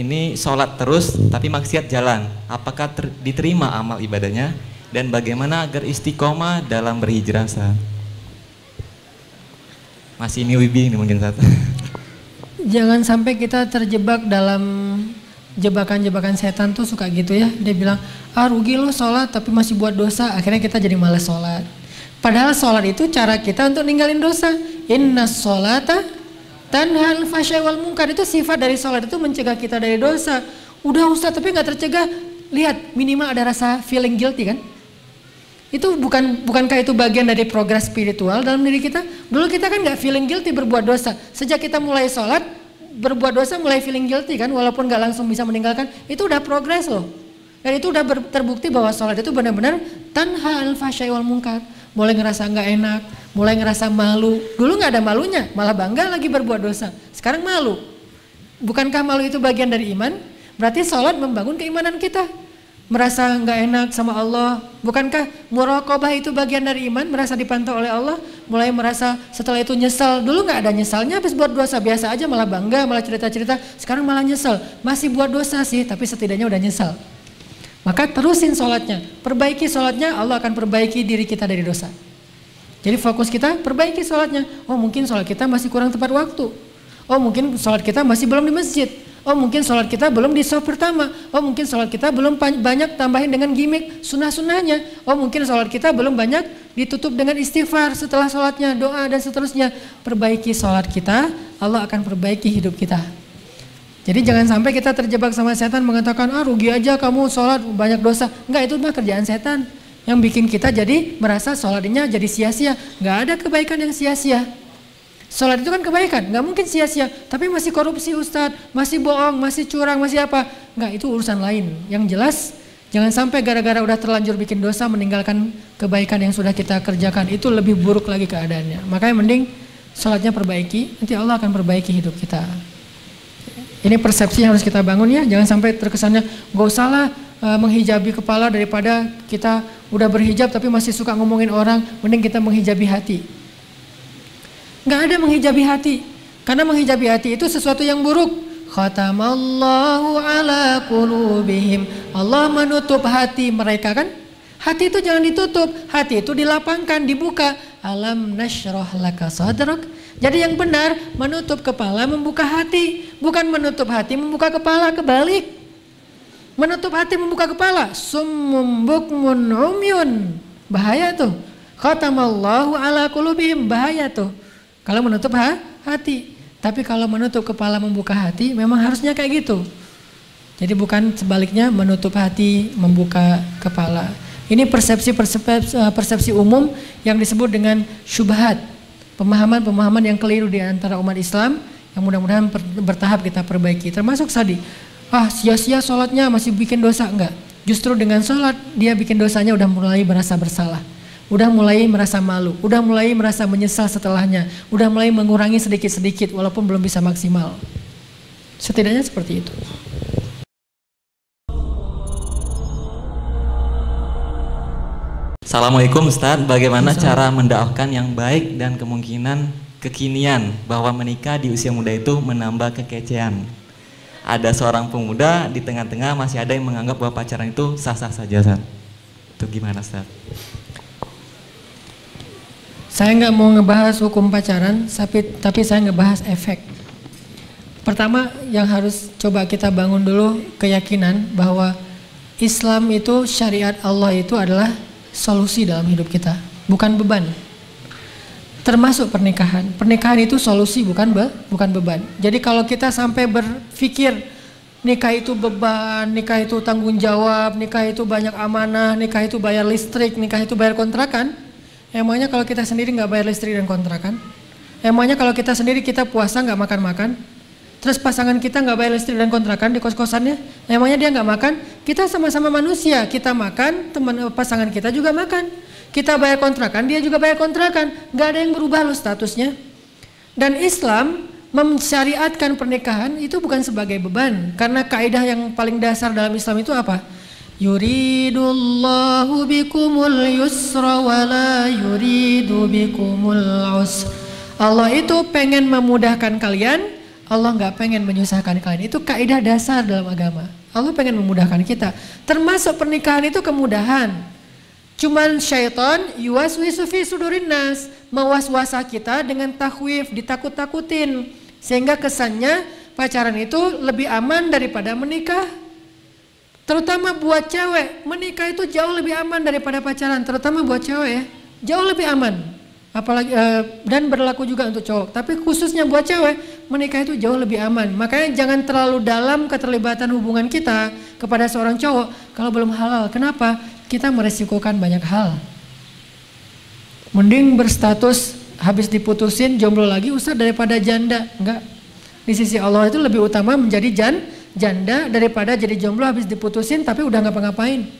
ini sholat terus tapi maksiat jalan. Apakah ter- diterima amal ibadahnya? Dan bagaimana agar istiqomah dalam berhijrah Ustaz? Masih ini wibi ini mungkin satu. Jangan sampai kita terjebak dalam jebakan-jebakan setan tuh suka gitu ya. Dia bilang, ah rugi lo sholat tapi masih buat dosa. Akhirnya kita jadi malas sholat. Padahal sholat itu cara kita untuk ninggalin dosa. Inna sholata tanhal fasyai wal munkar. Itu sifat dari sholat itu mencegah kita dari dosa. Udah Ustaz tapi nggak tercegah. Lihat minimal ada rasa feeling guilty kan. Itu bukan bukankah itu bagian dari progres spiritual dalam diri kita? Dulu kita kan nggak feeling guilty berbuat dosa. Sejak kita mulai sholat, berbuat dosa mulai feeling guilty kan, walaupun nggak langsung bisa meninggalkan, itu udah progres loh. Dan itu udah terbukti bahwa sholat itu benar-benar tanha al wal munkar. Mulai ngerasa nggak enak, mulai ngerasa malu. Dulu nggak ada malunya, malah bangga lagi berbuat dosa. Sekarang malu. Bukankah malu itu bagian dari iman? Berarti sholat membangun keimanan kita merasa nggak enak sama Allah. Bukankah muraqabah itu bagian dari iman, merasa dipantau oleh Allah, mulai merasa setelah itu nyesal. Dulu nggak ada nyesalnya, habis buat dosa biasa aja malah bangga, malah cerita-cerita. Sekarang malah nyesel, masih buat dosa sih, tapi setidaknya udah nyesal. Maka terusin sholatnya, perbaiki sholatnya, Allah akan perbaiki diri kita dari dosa. Jadi fokus kita perbaiki sholatnya. Oh mungkin sholat kita masih kurang tepat waktu. Oh mungkin sholat kita masih belum di masjid. Oh mungkin sholat kita belum di soft pertama. Oh mungkin sholat kita belum banyak tambahin dengan gimmick sunnah-sunnahnya. Oh mungkin sholat kita belum banyak ditutup dengan istighfar setelah sholatnya, doa dan seterusnya. Perbaiki sholat kita, Allah akan perbaiki hidup kita. Jadi jangan sampai kita terjebak sama setan mengatakan, ah rugi aja kamu sholat banyak dosa. Enggak, itu mah kerjaan setan. Yang bikin kita jadi merasa sholatnya jadi sia-sia. Enggak ada kebaikan yang sia-sia. Sholat itu kan kebaikan, nggak mungkin sia-sia. Tapi masih korupsi Ustadz, masih bohong, masih curang, masih apa. Nggak, itu urusan lain. Yang jelas, jangan sampai gara-gara udah terlanjur bikin dosa meninggalkan kebaikan yang sudah kita kerjakan. Itu lebih buruk lagi keadaannya. Makanya mending sholatnya perbaiki, nanti Allah akan perbaiki hidup kita. Ini persepsi yang harus kita bangun ya, jangan sampai terkesannya gak usahlah uh, menghijabi kepala daripada kita udah berhijab tapi masih suka ngomongin orang, mending kita menghijabi hati. Nggak ada menghijabi hati. Karena menghijabi hati itu sesuatu yang buruk. Khatamallahu ala qulubihim. Allah menutup hati mereka kan? Hati itu jangan ditutup, hati itu dilapangkan, dibuka. Alam nasyrah laka sadrak. Jadi yang benar menutup kepala membuka hati, bukan menutup hati membuka kepala kebalik. Menutup hati membuka kepala, summum bukmun. Bahaya tuh. Khatamallahu ala qulubihim, bahaya tuh. Kalau menutup ha, hati. Tapi kalau menutup kepala membuka hati memang harusnya kayak gitu. Jadi bukan sebaliknya menutup hati membuka kepala. Ini persepsi persepsi, persepsi umum yang disebut dengan syubhat. Pemahaman-pemahaman yang keliru di antara umat Islam yang mudah-mudahan bertahap kita perbaiki. Termasuk tadi, ah sia-sia sholatnya masih bikin dosa enggak? Justru dengan sholat dia bikin dosanya udah mulai merasa bersalah udah mulai merasa malu, udah mulai merasa menyesal setelahnya, udah mulai mengurangi sedikit-sedikit walaupun belum bisa maksimal. Setidaknya seperti itu. Assalamualaikum Ustaz, bagaimana cara mendakwahkan yang baik dan kemungkinan kekinian bahwa menikah di usia muda itu menambah kekecehan? Ada seorang pemuda di tengah-tengah masih ada yang menganggap bahwa pacaran itu sah-sah saja Ustaz. Itu gimana Ustaz? Saya nggak mau ngebahas hukum pacaran, tapi tapi saya ngebahas efek. Pertama yang harus coba kita bangun dulu keyakinan bahwa Islam itu syariat Allah itu adalah solusi dalam hidup kita, bukan beban. Termasuk pernikahan. Pernikahan itu solusi bukan be, bukan beban. Jadi kalau kita sampai berpikir nikah itu beban, nikah itu tanggung jawab, nikah itu banyak amanah, nikah itu bayar listrik, nikah itu bayar kontrakan, Emangnya kalau kita sendiri nggak bayar listrik dan kontrakan? Emangnya kalau kita sendiri kita puasa nggak makan-makan? Terus pasangan kita nggak bayar listrik dan kontrakan di kos-kosannya? Emangnya dia nggak makan? Kita sama-sama manusia, kita makan, teman pasangan kita juga makan. Kita bayar kontrakan, dia juga bayar kontrakan. Nggak ada yang berubah loh statusnya. Dan Islam mensyariatkan pernikahan itu bukan sebagai beban. Karena kaidah yang paling dasar dalam Islam itu apa? Yuridullahu bikumul yusra wa la yuridu bikumul usra. Allah itu pengen memudahkan kalian, Allah nggak pengen menyusahkan kalian. Itu kaidah dasar dalam agama. Allah pengen memudahkan kita. Termasuk pernikahan itu kemudahan. Cuman syaitan yuwaswisu fi sudurin nas. Mewas-wasa kita dengan takwif, ditakut-takutin. Sehingga kesannya pacaran itu lebih aman daripada menikah. Terutama buat cewek, menikah itu jauh lebih aman daripada pacaran. Terutama buat cewek ya, jauh lebih aman apalagi uh, dan berlaku juga untuk cowok tapi khususnya buat cewek menikah itu jauh lebih aman. Makanya jangan terlalu dalam keterlibatan hubungan kita kepada seorang cowok kalau belum halal. Kenapa? Kita meresikokan banyak hal. Mending berstatus habis diputusin jomblo lagi usah daripada janda. Enggak. Di sisi Allah itu lebih utama menjadi jan janda daripada jadi jomblo habis diputusin tapi udah ngapa-ngapain.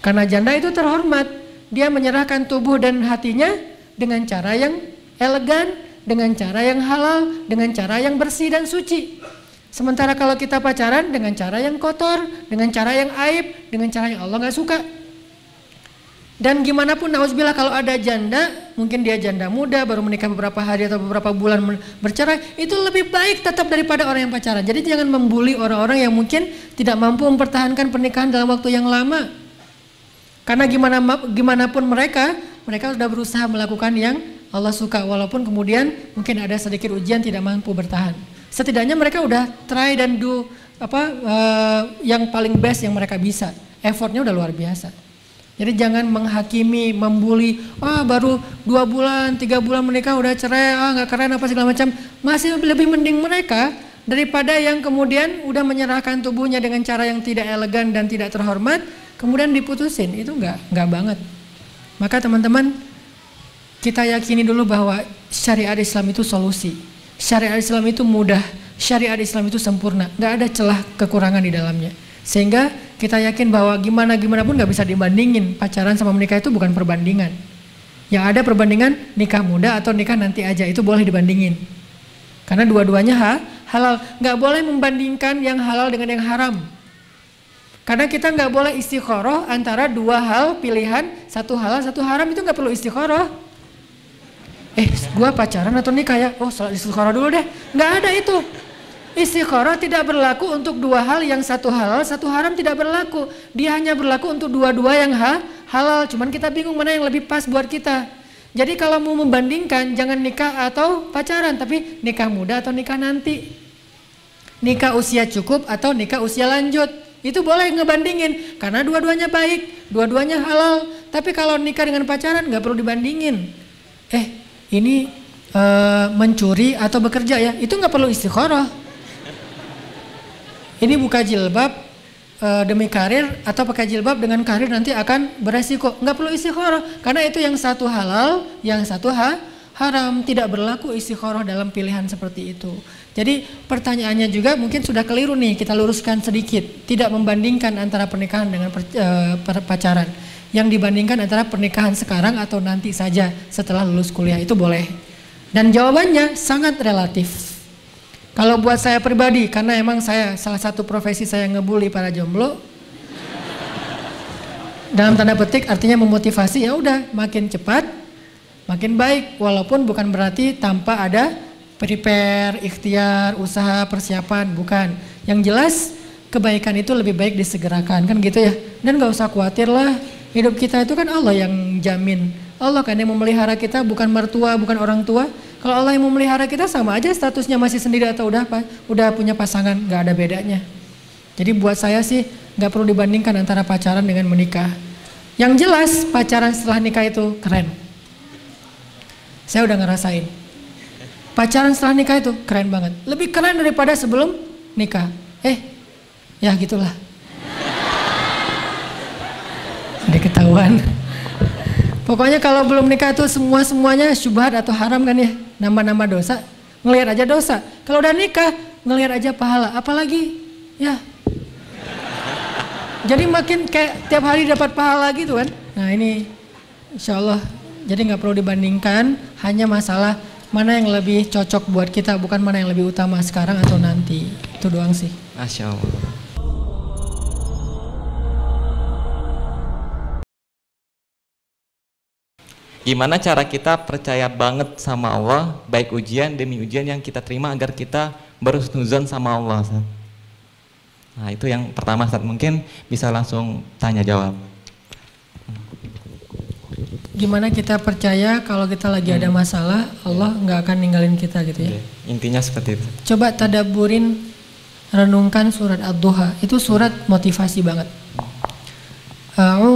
Karena janda itu terhormat. Dia menyerahkan tubuh dan hatinya dengan cara yang elegan, dengan cara yang halal, dengan cara yang bersih dan suci. Sementara kalau kita pacaran dengan cara yang kotor, dengan cara yang aib, dengan cara yang Allah nggak suka. Dan gimana pun nauzubillah kalau ada janda, mungkin dia janda muda baru menikah beberapa hari atau beberapa bulan bercerai, itu lebih baik tetap daripada orang yang pacaran. Jadi jangan membuli orang-orang yang mungkin tidak mampu mempertahankan pernikahan dalam waktu yang lama. Karena gimana gimana pun mereka mereka sudah berusaha melakukan yang Allah suka walaupun kemudian mungkin ada sedikit ujian tidak mampu bertahan. Setidaknya mereka udah try dan do apa uh, yang paling best yang mereka bisa. Effortnya udah luar biasa. Jadi jangan menghakimi, membuli, ah baru dua bulan, tiga bulan menikah udah cerai, ah nggak keren apa segala macam. Masih lebih mending mereka daripada yang kemudian udah menyerahkan tubuhnya dengan cara yang tidak elegan dan tidak terhormat, kemudian diputusin. Itu nggak nggak banget. Maka teman-teman kita yakini dulu bahwa syariat Islam itu solusi. Syariat Islam itu mudah, syariat Islam itu sempurna, nggak ada celah kekurangan di dalamnya. Sehingga kita yakin bahwa gimana gimana pun nggak bisa dibandingin pacaran sama menikah itu bukan perbandingan. Yang ada perbandingan nikah muda atau nikah nanti aja itu boleh dibandingin. Karena dua-duanya ha, halal. Nggak boleh membandingkan yang halal dengan yang haram. Karena kita nggak boleh istikharah antara dua hal pilihan, satu halal, satu haram itu nggak perlu istikharah. Eh, gua pacaran atau nikah ya? Oh, salat istikharah dulu deh. Nggak ada itu. Istikharah tidak berlaku untuk dua hal yang satu halal, satu haram tidak berlaku. Dia hanya berlaku untuk dua-dua yang ha, halal. Cuman kita bingung mana yang lebih pas buat kita. Jadi kalau mau membandingkan, jangan nikah atau pacaran, tapi nikah muda atau nikah nanti. Nikah usia cukup atau nikah usia lanjut. Itu boleh ngebandingin karena dua-duanya baik, dua-duanya halal. Tapi kalau nikah dengan pacaran nggak perlu dibandingin. Eh, ini uh, mencuri atau bekerja ya, itu nggak perlu istikharah. Ini buka jilbab uh, demi karir atau pakai jilbab dengan karir nanti akan beresiko. Nggak perlu istikharah karena itu yang satu halal, yang satu ha, haram. Tidak berlaku istikharah dalam pilihan seperti itu. Jadi pertanyaannya juga mungkin sudah keliru nih, kita luruskan sedikit. Tidak membandingkan antara pernikahan dengan per, uh, pacaran. Yang dibandingkan antara pernikahan sekarang atau nanti saja setelah lulus kuliah itu boleh. Dan jawabannya sangat relatif. Kalau buat saya pribadi, karena emang saya salah satu profesi saya ngebully para jomblo. Dalam tanda petik artinya memotivasi ya udah makin cepat, makin baik. Walaupun bukan berarti tanpa ada prepare, ikhtiar, usaha, persiapan, bukan. Yang jelas kebaikan itu lebih baik disegerakan, kan gitu ya. Dan gak usah khawatir lah, hidup kita itu kan Allah yang jamin. Allah kan yang memelihara kita, bukan mertua, bukan orang tua. Kalau Allah yang memelihara kita sama aja statusnya masih sendiri atau udah apa, udah punya pasangan, gak ada bedanya. Jadi buat saya sih gak perlu dibandingkan antara pacaran dengan menikah. Yang jelas pacaran setelah nikah itu keren. Saya udah ngerasain Pacaran setelah nikah itu keren banget. Lebih keren daripada sebelum nikah. Eh, ya gitulah. Ada ketahuan. Pokoknya kalau belum nikah itu semua-semuanya syubhat atau haram kan ya. Nama-nama dosa. Ngelihat aja dosa. Kalau udah nikah, ngelihat aja pahala. Apalagi, ya. Jadi makin kayak tiap hari dapat pahala gitu kan. Nah ini insya Allah. Jadi nggak perlu dibandingkan. Hanya masalah mana yang lebih cocok buat kita bukan mana yang lebih utama sekarang atau nanti itu doang sih Masya Allah Gimana cara kita percaya banget sama Allah baik ujian demi ujian yang kita terima agar kita berhusnuzon sama Allah Ustaz. Nah itu yang pertama Ustaz, mungkin bisa langsung tanya jawab. Gimana kita percaya kalau kita lagi ada masalah, Allah nggak akan ninggalin kita gitu ya? Oke, Intinya seperti itu. Coba tadaburin, renungkan surat Ad-Duha. Itu surat motivasi banget. A'udzu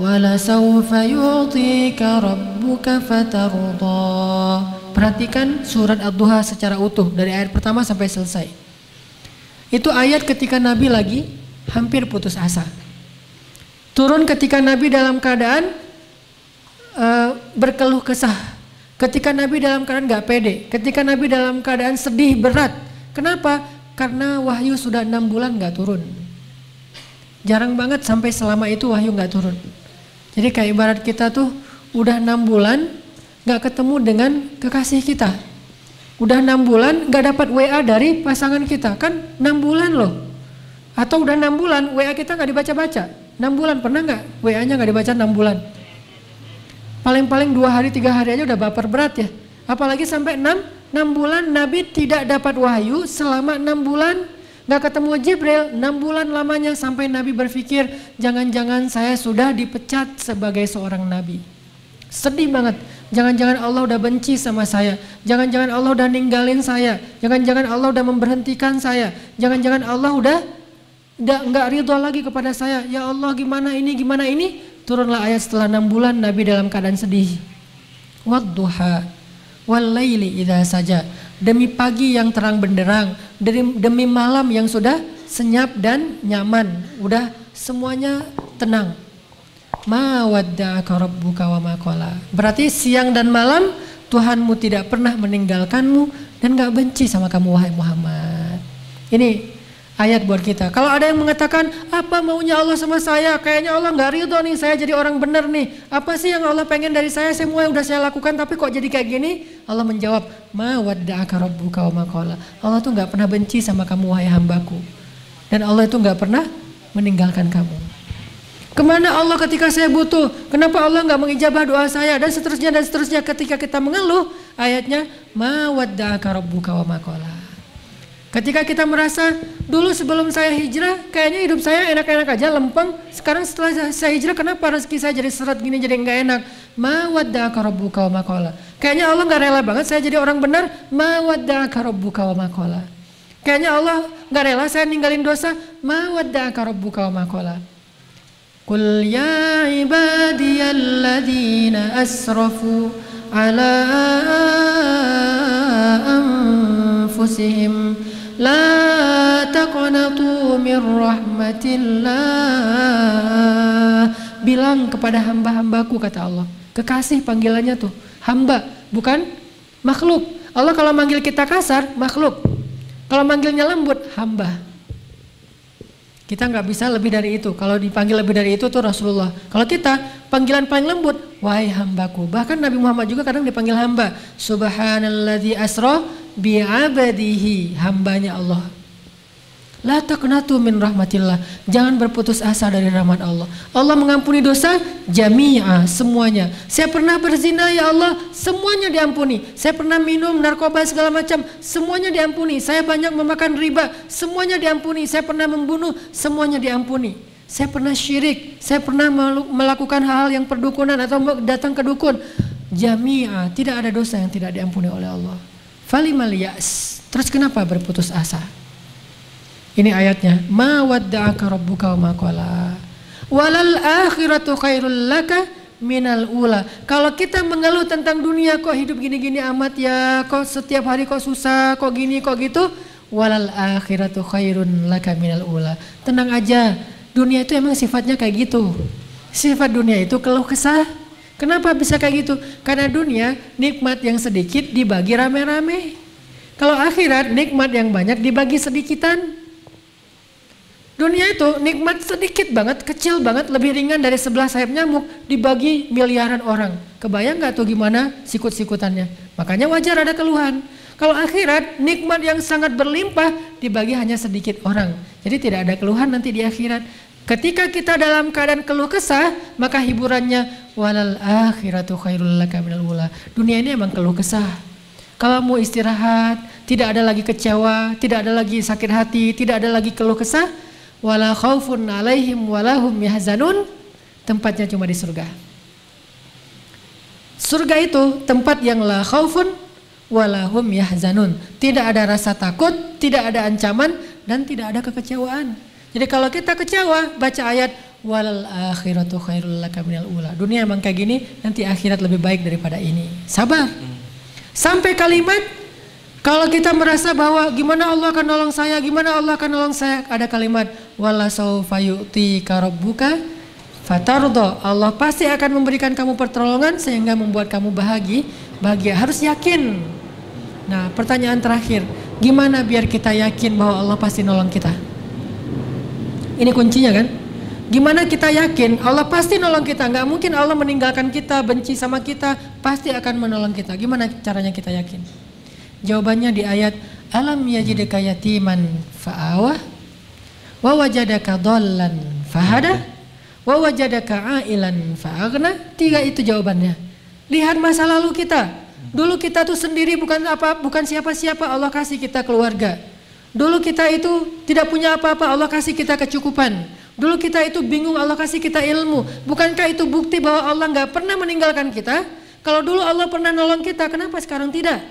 ولسوف يعطيك ربك فترضى Perhatikan surat Ad-Duha secara utuh dari ayat pertama sampai selesai. Itu ayat ketika Nabi lagi hampir putus asa. Turun ketika Nabi dalam keadaan uh, berkeluh kesah. Ketika Nabi dalam keadaan gak pede. Ketika Nabi dalam keadaan sedih berat. Kenapa? Karena wahyu sudah enam bulan gak turun. Jarang banget sampai selama itu wahyu gak turun. Jadi kayak ibarat kita tuh udah enam bulan gak ketemu dengan kekasih kita. Udah enam bulan gak dapat WA dari pasangan kita. Kan enam bulan loh. Atau udah enam bulan WA kita gak dibaca-baca. Enam bulan pernah gak WA-nya gak dibaca enam bulan? Paling-paling dua hari tiga hari aja udah baper berat ya. Apalagi sampai enam, enam bulan Nabi tidak dapat wahyu selama enam bulan nggak ketemu Jibril enam bulan lamanya sampai Nabi berpikir jangan-jangan saya sudah dipecat sebagai seorang Nabi. Sedih banget. Jangan-jangan Allah udah benci sama saya. Jangan-jangan Allah udah ninggalin saya. Jangan-jangan Allah udah memberhentikan saya. Jangan-jangan Allah udah udah nggak ridho lagi kepada saya. Ya Allah gimana ini gimana ini? Turunlah ayat setelah enam bulan Nabi dalam keadaan sedih. Wadduha wal laili idza saja. Demi pagi yang terang benderang, demi, demi malam yang sudah senyap dan nyaman, udah semuanya tenang. Ma. Berarti siang dan malam Tuhanmu tidak pernah meninggalkanmu dan gak benci sama kamu wahai Muhammad. Ini ayat buat kita. Kalau ada yang mengatakan apa maunya Allah sama saya, kayaknya Allah nggak ridho nih saya jadi orang benar nih. Apa sih yang Allah pengen dari saya? Semua yang udah saya lakukan tapi kok jadi kayak gini? Allah menjawab, ma wadda'aka. Allah tuh nggak pernah benci sama kamu wahai hambaku. Dan Allah itu nggak pernah meninggalkan kamu. Ke mana Allah ketika saya butuh? Kenapa Allah nggak mengijabah doa saya? Dan seterusnya dan seterusnya ketika kita mengeluh ayatnya ma wadda'aka rabbuka wa ma qala. Ketika kita merasa dulu sebelum saya hijrah kayaknya hidup saya enak-enak aja lempeng. Sekarang setelah saya hijrah kenapa rezeki saya jadi seret gini jadi nggak enak. Mawadda karobu wa. Kayaknya Allah nggak rela banget saya jadi orang benar. Mawadda karobu wa. Kayaknya Allah nggak rela saya ninggalin dosa. Mawadda karobu wa makola. Ya ibadiyalladzina asrafu ala anfusihim لا taqnatu min rahmatillah. Bilang kepada hamba-hambaku kata Allah. Kekasih panggilannya tuh. Hamba bukan makhluk. Allah kalau manggil kita kasar makhluk. Kalau manggilnya lembut hamba. Kita nggak bisa lebih dari itu. Kalau dipanggil lebih dari itu tuh Rasulullah. Kalau kita panggilan paling lembut wahai hambaku. Bahkan Nabi Muhammad juga kadang dipanggil hamba. Subhanalladzi asra bi'abadihi, hambanya Allah. La taqnatu min rahmatillah. Jangan berputus asa dari rahmat Allah. Allah mengampuni dosa jami'a semuanya. Saya pernah berzina ya Allah, semuanya diampuni. Saya pernah minum narkoba segala macam, semuanya diampuni. Saya banyak memakan riba, semuanya diampuni. Saya pernah membunuh, semuanya diampuni. Saya pernah syirik, saya pernah melakukan hal-hal yang perdukunan atau datang ke dukun. Jami'a, tidak ada dosa yang tidak diampuni oleh Allah. Falimal. Terus kenapa berputus asa? Ini ayatnya. Ma wadda'aka rabbuka wa ma qala. Walal akhiratu khairul laka minal ula. Kalau kita mengeluh tentang dunia kok hidup gini-gini amat ya, kok setiap hari kok susah, kok gini, kok gitu. Walal akhiratu khairun laka minal ula. Tenang aja, dunia itu emang sifatnya kayak gitu. Sifat dunia itu keluh kesah. Kenapa bisa kayak gitu? Karena dunia nikmat yang sedikit dibagi rame-rame. Kalau akhirat nikmat yang banyak dibagi sedikitan. Dunia itu nikmat sedikit banget, kecil banget, lebih ringan dari sebelah sayap nyamuk dibagi miliaran orang. Kebayang nggak tuh gimana sikut-sikutannya? Makanya wajar ada keluhan. Kalau akhirat nikmat yang sangat berlimpah dibagi hanya sedikit orang. Jadi tidak ada keluhan nanti di akhirat. Ketika kita dalam keadaan keluh kesah, maka hiburannya walal akhiratu khairul laka minal ula. Dunia ini emang keluh kesah. Kalau mau istirahat, tidak ada lagi kecewa, tidak ada lagi sakit hati, tidak ada lagi keluh kesah, wala khaufun alaihim walahum yahzanun tempatnya cuma di surga surga itu tempat yang la khaufun walahum yahzanun tidak ada rasa takut tidak ada ancaman dan tidak ada kekecewaan jadi kalau kita kecewa baca ayat walal akhiratu khairul laka minal ula dunia emang kayak gini nanti akhirat lebih baik daripada ini sabar sampai kalimat kalau kita merasa bahwa gimana Allah akan nolong saya, gimana Allah akan nolong saya, ada kalimat wala saufa yu'tika rabbuka fatardo. Allah pasti akan memberikan kamu pertolongan sehingga membuat kamu bahagia, bahagia. Harus yakin. Nah, pertanyaan terakhir, gimana biar kita yakin bahwa Allah pasti nolong kita? Ini kuncinya kan? Gimana kita yakin Allah pasti nolong kita? Nggak mungkin Allah meninggalkan kita, benci sama kita, pasti akan menolong kita. Gimana caranya kita yakin? Jawabannya di ayat alam yajidka yatiman fa'awah wa wajadaka dhallan fahada wa ailan fa'aghna. Tiga itu jawabannya. Lihat masa lalu kita. Dulu kita tuh sendiri bukan apa bukan siapa-siapa Allah kasih kita keluarga. Dulu kita itu tidak punya apa-apa Allah kasih kita kecukupan. Dulu kita itu bingung Allah kasih kita ilmu. Bukankah itu bukti bahwa Allah nggak pernah meninggalkan kita? Kalau dulu Allah pernah nolong kita, kenapa sekarang tidak?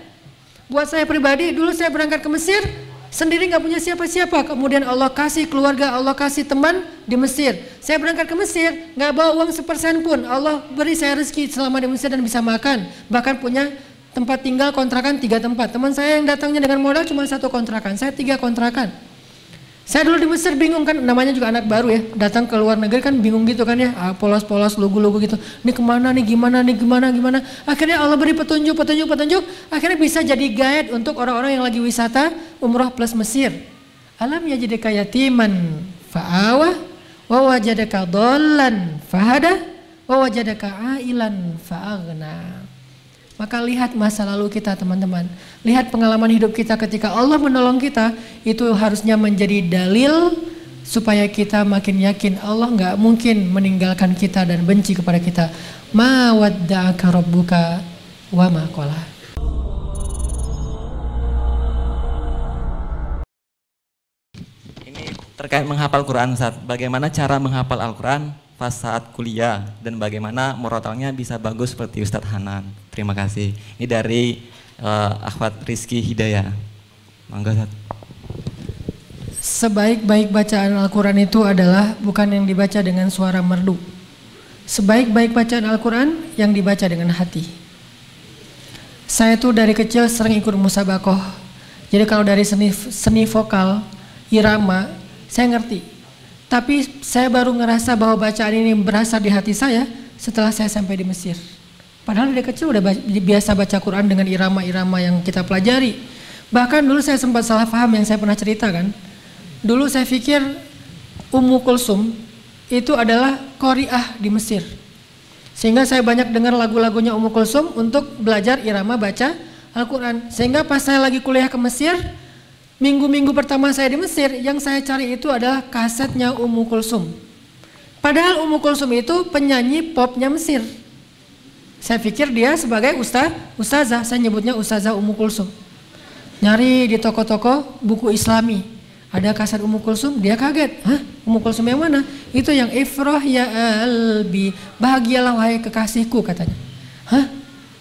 Buat saya pribadi, dulu saya berangkat ke Mesir, sendiri nggak punya siapa-siapa. Kemudian Allah kasih keluarga, Allah kasih teman di Mesir. Saya berangkat ke Mesir, nggak bawa uang sepersen pun. Allah beri saya rezeki selama di Mesir dan bisa makan. Bahkan punya tempat tinggal kontrakan tiga tempat. Teman saya yang datangnya dengan modal cuma satu kontrakan, saya tiga kontrakan. Saya dulu di Mesir bingung kan, namanya juga anak baru ya, datang ke luar negeri kan bingung gitu kan ya, ah, polos-polos, lugu-lugu gitu. Ini ke mana nih, gimana nih, gimana, gimana. Akhirnya Allah beri petunjuk, petunjuk, petunjuk. Akhirnya bisa jadi guide untuk orang-orang yang lagi wisata umroh plus Mesir. Alam ya jadi kayak timan fa'awah, wa wajadaka dolan fahada, wa wajadaka ailan fa'agna. Maka lihat masa lalu kita teman-teman. Lihat pengalaman hidup kita ketika Allah menolong kita. Itu harusnya menjadi dalil supaya kita makin yakin Allah nggak mungkin meninggalkan kita dan benci kepada kita. Ma wadda'aka rabbuka wa ma terkait menghafal Quran Ustaz. Bagaimana cara menghafal Al-Quran pas saat kuliah dan bagaimana murotalnya bisa bagus seperti Ustadz Hanan. Terima kasih. Ini dari uh, Akhwat Rizky Hidayah. Mangga. Sebaik-baik bacaan Al-Quran itu adalah bukan yang dibaca dengan suara merdu. Sebaik-baik bacaan Al-Quran yang dibaca dengan hati. Saya tuh dari kecil sering ikut musabakoh. Jadi kalau dari seni, seni vokal, irama, saya ngerti tapi saya baru ngerasa bahwa bacaan ini berasal di hati saya setelah saya sampai di Mesir. Padahal dari kecil udah biasa baca Quran dengan irama-irama yang kita pelajari. Bahkan dulu saya sempat salah paham yang saya pernah cerita kan. Dulu saya pikir Ummu Kulsum itu adalah Koriah di Mesir. Sehingga saya banyak dengar lagu-lagunya Ummu Kulsum untuk belajar irama baca Al-Quran. Sehingga pas saya lagi kuliah ke Mesir, Minggu-minggu pertama saya di Mesir, yang saya cari itu adalah kasetnya Ummu Kulsum. Padahal Ummu Kulsum itu penyanyi popnya Mesir. Saya pikir dia sebagai ustaz, ustazah, saya nyebutnya ustazah Ummu Kulsum. Nyari di toko-toko buku islami. Ada kaset Ummu Kulsum, dia kaget. Hah? Ummu Kulsum yang mana? Itu yang Ifroh ya albi, bahagialah wahai kekasihku katanya. Hah?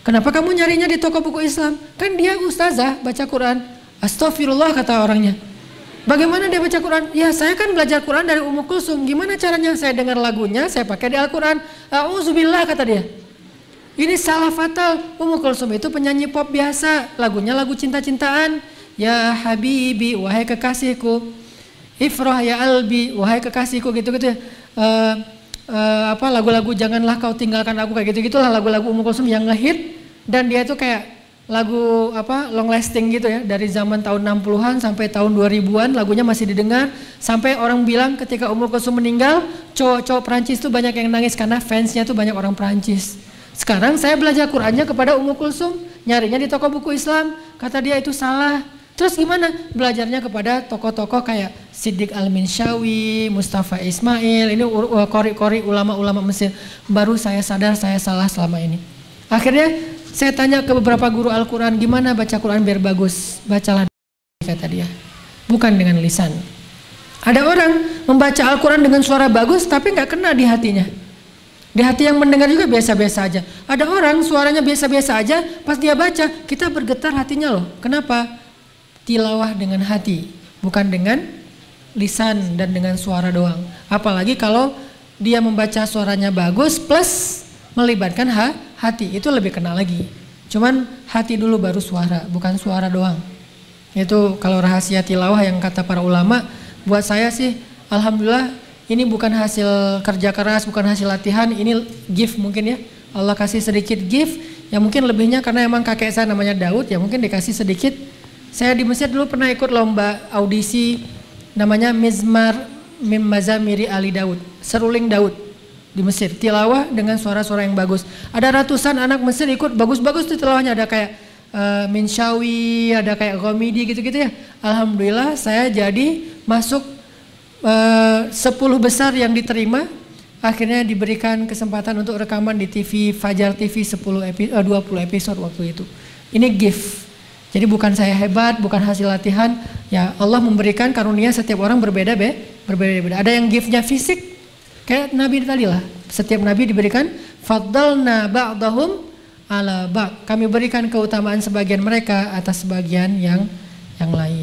Kenapa kamu nyarinya di toko buku Islam? Kan dia ustazah baca Quran. Astagfirullah kata orangnya. Bagaimana dia baca Quran? Ya saya kan belajar Quran dari Ummu Kulsum. Gimana caranya? Saya dengar lagunya, saya pakai di Al-Quran. Auzubillah kata dia. Ini salah fatal. Ummu Kulsum itu penyanyi pop biasa. Lagunya lagu cinta-cintaan. Ya Habibi, wahai kekasihku. Ifrah ya Albi, wahai kekasihku gitu-gitu. Uh, uh, apa lagu-lagu janganlah kau tinggalkan aku kayak gitu gitulah lagu-lagu Ummu Kulsum yang ngehit dan dia itu kayak lagu apa long lasting gitu ya dari zaman tahun 60-an sampai tahun 2000-an lagunya masih didengar sampai orang bilang ketika Umul Kulsum meninggal cowok-cowok Prancis tuh banyak yang nangis karena fansnya tuh banyak orang Prancis. Sekarang saya belajar Qurannya kepada Umul Kulsum nyarinya di toko buku Islam kata dia itu salah. Terus gimana? Belajarnya kepada tokoh-tokoh kayak Siddiq Al-Minshawi, Mustafa Ismail, ini kori-kori ulama-ulama Mesir. Baru saya sadar saya salah selama ini. Akhirnya saya tanya ke beberapa guru Al-Quran, gimana baca Quran biar bagus? Bacalah kata dia, bukan dengan lisan. Ada orang membaca Al-Quran dengan suara bagus tapi nggak kena di hatinya. Di hati yang mendengar juga biasa-biasa aja. Ada orang suaranya biasa-biasa aja, pas dia baca kita bergetar hatinya loh. Kenapa? Tilawah dengan hati, bukan dengan lisan dan dengan suara doang. Apalagi kalau dia membaca suaranya bagus plus melibatkan ha, hati itu lebih kenal lagi. Cuman hati dulu baru suara, bukan suara doang. Itu kalau rahasia tilawah yang kata para ulama, buat saya sih alhamdulillah ini bukan hasil kerja keras, bukan hasil latihan, ini gift mungkin ya. Allah kasih sedikit gift, ya mungkin lebihnya karena emang kakek saya namanya Daud, ya mungkin dikasih sedikit. Saya di Mesir dulu pernah ikut lomba audisi namanya Mizmar Mim Mazamiri Ali Daud, seruling Daud di Mesir. Tilawah dengan suara-suara yang bagus. Ada ratusan anak Mesir ikut bagus-bagus tuh tilawahnya. Ada kayak uh, Minshawi, ada kayak Gomidi gitu-gitu ya. Alhamdulillah saya jadi masuk uh, 10 besar yang diterima. Akhirnya diberikan kesempatan untuk rekaman di TV Fajar TV 10 epi, uh, 20 episode waktu itu. Ini gift. Jadi bukan saya hebat, bukan hasil latihan. Ya Allah memberikan karunia setiap orang berbeda be, berbeda-beda. Ada yang giftnya fisik, Kayak Nabi tadi lah, setiap Nabi diberikan faddalna ba'dahum ala ba'd. Kami berikan keutamaan sebagian mereka atas sebagian yang yang lain.